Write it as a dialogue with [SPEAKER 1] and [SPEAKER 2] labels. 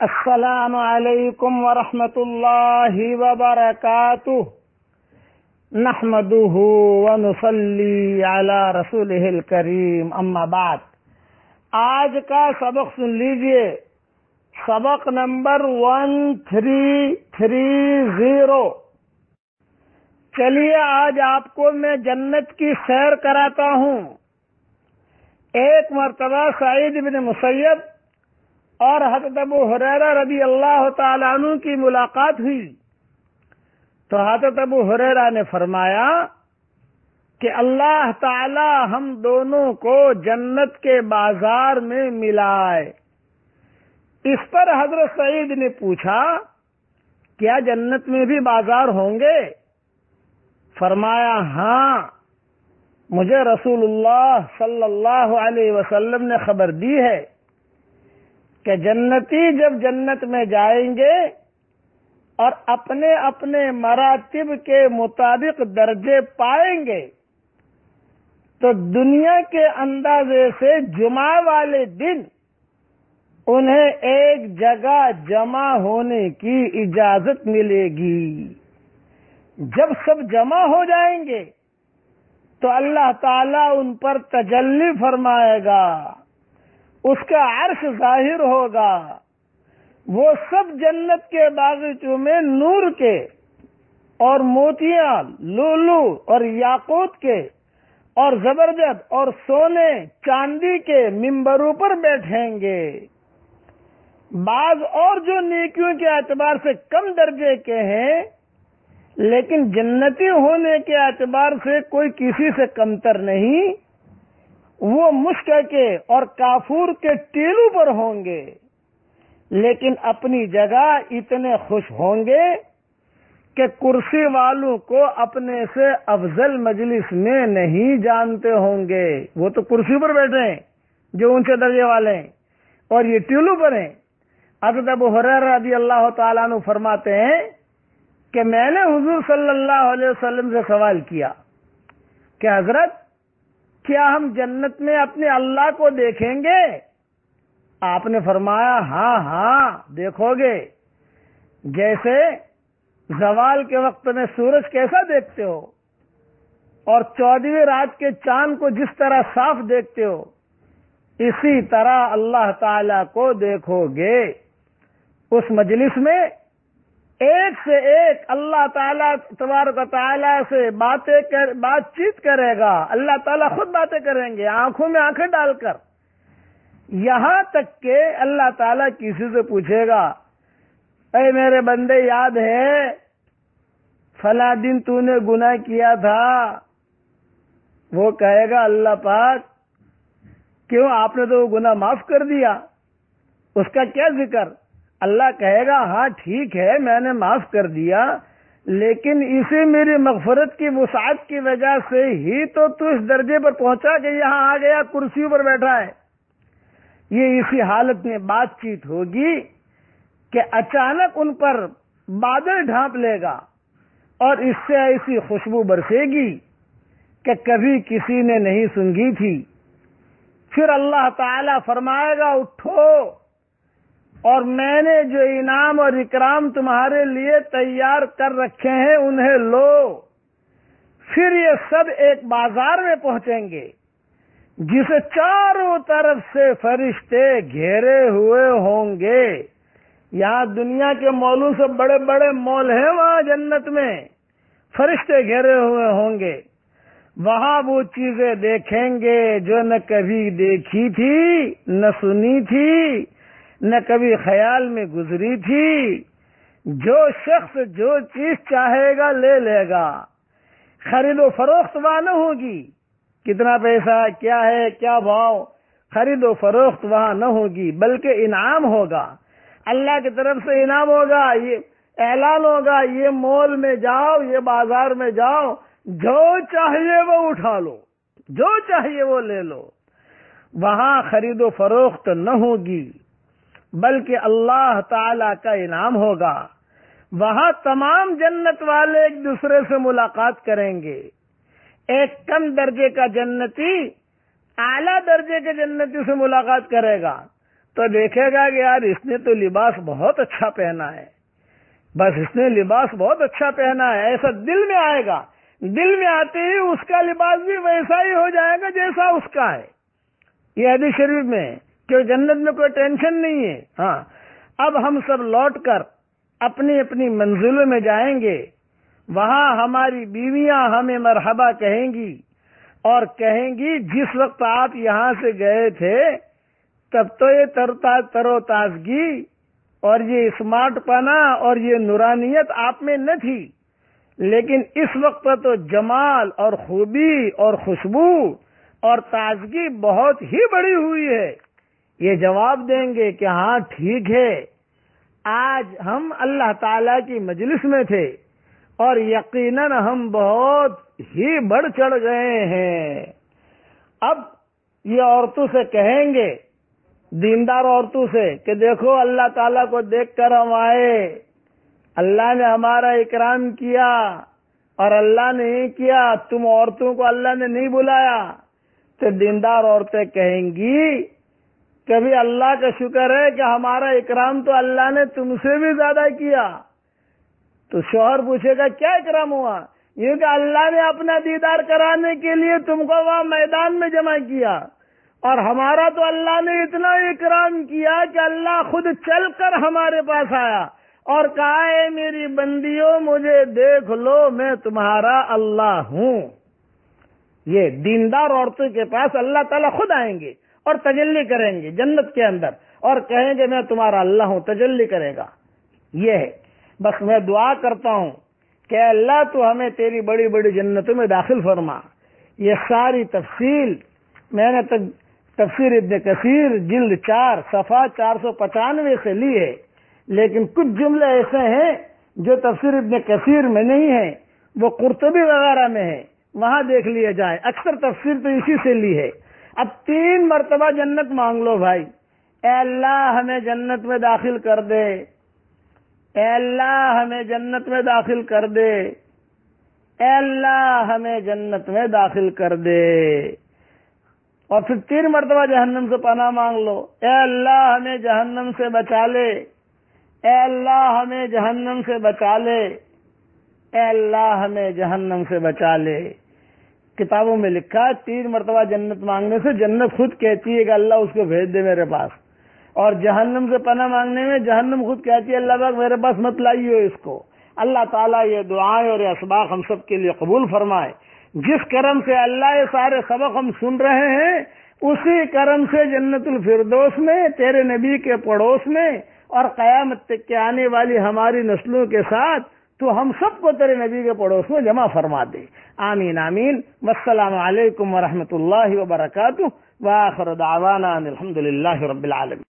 [SPEAKER 1] السلام علیکم ورحمۃ اللہ وبرکاتہ۔ نحمده ونصلي على رسوله الكريم اما بعد۔ آج کا سبق سن لیجیے۔ سبق number one three three zero چلیے، آج آپ کو میں جنت کی سیر کراتا ہوں۔ ایک مرتبہ سعید بن مسیب اور حضرت ابو حریرہ رضی اللہ تعالیٰ عنہ کی ملاقات ہوئی۔ تو حضرت ابو حریرہ نے فرمایا کہ اللہ تعالی ہم دونوں کو جنت کے بازار میں ملائے۔ اس پر حضرت سعید نے پوچھا، کیا جنت میں بھی بازار ہوں گے؟ فرمایا ہاں۔ مجھے رسول اللہ صلی اللہ علیہ وسلم نے خبر دی ہے۔ کہ جنتی جب جنت میں جائیں گے اور اپنے اپنے مراتب کے مطابق درجے پائیں گے، تو دنیا کے اندازے سے جمعہ والے دن انہیں ایک جگہ جمع ہونے کی اجازت ملے گی۔ جب سب جمع ہو جائیں گے تو اللہ تعالی ان پر تجلی فرمائے گا۔ اس کا عرش ظاہر ہوگا۔ وہ سب جنت کے باغیچوں میں نور کے اور موتیاں، لولو اور یاقوت کے اور زبردست اور سونے چاندی کے ممبروں پر بیٹھیں گے۔ بعض اور جو نیکیوں کے اعتبار سے کم درجے کے ہیں، لیکن جنتی ہونے کے اعتبار سے کوئی کسی سے کمتر نہیں وہ مشک کے اور کافور کے ٹیلو پر ہوں گے، لیکن اپنی جگہ اتنے خوش ہوں گے کہ کرسی والوں کو اپنے سے افضل مجلس میں نہیں جانتے ہوں گے۔ وہ تو کرسی پر بیٹھے ہیں، جو اونچے درجے والے ہیں، اور یہ ٹیلو پر ہیں۔ حضرت ابو حریر رضی اللہ تعالیٰ عنہ فرماتے ہیں کہ میں نے حضور صلی اللہ علیہ وسلم سے سوال کیا کہ حضرت کیا ہم جنت میں اپنے اللہ کو دیکھیں گے؟ آپ نے فرمایا ہاں ہاں دیکھو گے۔ جیسے زوال کے وقت میں سورج کیسا دیکھتے ہو، اور چودہویں رات کے چاند کو جس طرح صاف دیکھتے ہو، اسی طرح اللہ تعالی کو دیکھو گے۔ اس مجلس میں ایک سے ایک اللہ تعالیٰ تبارک تعالیٰ سے باتیں کر بات چیت کرے گا۔ اللہ تعالیٰ خود باتیں کریں گے، آنکھوں میں آنکھیں ڈال کر۔ یہاں تک کہ اللہ تعالیٰ کسی سے پوچھے گا، اے میرے بندے، یاد ہے فلاں دن تو نے گناہ کیا تھا؟ وہ کہے گا، اللہ پاک، کیوں آپ نے تو وہ گناہ معاف کر دیا؟ اس کا کیا ذکر؟ اللہ کہے گا ہاں ٹھیک ہے، میں نے معاف کر دیا، لیکن اسی میری مغفرت کی وسعت کی وجہ سے ہی تو تو اس درجے پر پہنچا کہ یہاں آ گیا کرسیوں پر بیٹھا ہے۔ یہ اسی حالت میں بات چیت ہوگی کہ اچانک ان پر بادل ڈھانپ لے گا اور اس سے ایسی خوشبو برسے گی کہ کبھی کسی نے نہیں سنگی تھی۔ پھر اللہ تعالی فرمائے گا، اٹھو۔ اور میں نے جو انعام اور اکرام تمہارے لیے تیار کر رکھے ہیں، انہیں لو۔ پھر یہ سب ایک بازار میں پہنچیں گے جسے چاروں طرف سے فرشتے گھیرے ہوئے ہوں گے۔ یہاں دنیا کے مولوں سے بڑے بڑے مول ہیں وہاں جنت میں، فرشتے گھیرے ہوئے ہوں گے۔ وہاں وہ چیزیں دیکھیں گے جو نہ کبھی دیکھی تھی، نہ سنی تھی۔ نہ کبھی خیال میں گزری تھی۔ جو شخص جو چیز چاہے گا لے لے گا۔ خرید و فروخت وہاں نہ ہوگی۔ کتنا پیسہ، کیا ہے، کیا بھاؤ؟ خرید و فروخت وہاں نہ ہوگی، بلکہ انعام ہوگا۔ اللہ کی طرف سے انعام ہوگا، یہ اعلان ہوگا، یہ مول میں جاؤ، یہ بازار میں جاؤ۔ جو چاہیے وہ اٹھا لو، جو چاہیے وہ لے لو۔ وہاں خرید و فروخت نہ ہوگی۔ بلکہ اللہ تعالی کا انعام ہوگا۔ وہاں تمام جنت والے ایک دوسرے سے ملاقات کریں گے۔ ایک کم درجے کا جنتی، اعلی درجے کے جنتی سے ملاقات کرے گا۔ تو دیکھے گا کہ یار اس نے تو لباس بہت اچھا پہنا ہے۔ بس اس نے لباس بہت اچھا پہنا ہے، ایسا دل میں آئے گا۔ دل میں آتے ہی اس کا لباس بھی ویسا ہی ہو جائے گا جیسا اس کا ہے۔ یہ حدیث شریف میں کہ جنت میں کوئی ٹینشن نہیں ہے۔ ہاں۔ اب ہم سب لوٹ کر اپنی اپنی منزلوں میں جائیں گے۔ وہاں ہماری بیویاں ہمیں مرحبا کہیں گی اور کہیں گی، جس وقت آپ یہاں سے گئے تھے، تب تو یہ تر و تازگی اور یہ اسمارٹ پنا اور یہ نورانیت آپ میں نہ تھی۔ لیکن اس وقت تو جمال اور خوبی اور خوشبو اور تازگی بہت ہی بڑی ہوئی ہے۔ یہ جواب دیں گے کہ ہاں ٹھیک ہے۔ آج ہم اللہ تعالی کی مجلس میں تھے اور یقیناً ہم بہت ہی بڑھ چڑھ گئے ہیں۔ اب یہ عورتوں سے کہیں گے، دیندار عورتوں سے کہ دیکھو، اللہ تعالیٰ کو دیکھ کر ہم آئے۔ اللہ نے ہمارا اکرام کیا اور اللہ نے نہیں کیا۔ تم عورتوں کو اللہ نے نہیں بلایا۔ تو دیندار عورتیں کہیں گی کبھی اللہ کا شکر ہے کہ ہمارا اکرام تو اللہ نے تم سے بھی زیادہ کیا۔ تو شوہر پوچھے گا، کیا اکرام ہوا؟ یہ کہ اللہ نے اپنا دیدار کرانے کے لیے تم کو وہاں میدان میں جمع کیا۔ اور ہمارا تو اللہ نے اتنا اکرام کیا کہ اللہ خود چل کر ہمارے پاس آیا اور کہا ہے میری بندیوں مجھے دیکھ لو، میں تمہارا اللہ ہوں۔ یہ دیندار عورتوں کے پاس اللہ تعالیٰ خود آئیں گے۔ اور تجلی کریں گے جنت کے اندر اور کہیں گے میں تمہارا اللہ ہوں، تجلی کرے گا۔ یہ ہے۔ بس میں دعا کرتا ہوں کہ اللہ تو ہمیں تیری بڑی بڑی جنتوں میں داخل فرما۔ یہ ساری تفصیل میں نے تفسیر ابن کثیر جلد چار، صفحہ چار سو پچانوے سے لی ہے۔ لیکن کچھ جملے ایسے ہیں جو تفسیر ابن کثیر میں نہیں ہے وہ قرطبی وغیرہ میں ہے وہاں دیکھ لیا جائے اکثر تفسیر تو اسی سے لی ہے۔ اب تین مرتبہ جنت مانگ لو بھائی۔ اے اللہ ہمیں جنت میں داخل کر دے۔ اے اللہ ہمیں جنت میں داخل کر دے۔ اے اللہ ہمیں جنت میں داخل کر دے۔ اور پھر تین مرتبہ جہنم سے پناہ مانگ لو۔ اے اللہ ہمیں جہنم سے بچا لے۔ اے اللہ ہمیں جہنم سے بچا لے۔ اے اللہ ہمیں جہنم سے بچا لے۔ کتابوں میں لکھا تین مرتبہ جنت مانگنے سے جنت خود کہتی ہے کہ اللہ اس کو بھیج دے میرے پاس۔ اور جہنم سے پناہ مانگنے میں جہنم خود کہتی ہے، اللہ باغ میرے پاس مت لائیے اس کو۔ اللہ تعالیٰ یہ دعائیں اور یہ اسباق ہم سب کے لیے قبول فرمائے۔ جس کرم سے اللہ یہ سارے سبق ہم سن رہے ہیں، اسی کرم سے جنت الفردوس میں، تیرے نبی کے پڑوس میں، اور قیامت کے آنے والی ہماری نسلوں کے ساتھ تو ہم سب کو تیرے نبی کے پڑوس میں جمع فرما دے۔ آمین آمین۔ والسلام علیکم ورحمۃ اللہ وبرکاتہ۔ واخر دعوانا الحمد للہ رب العالمین۔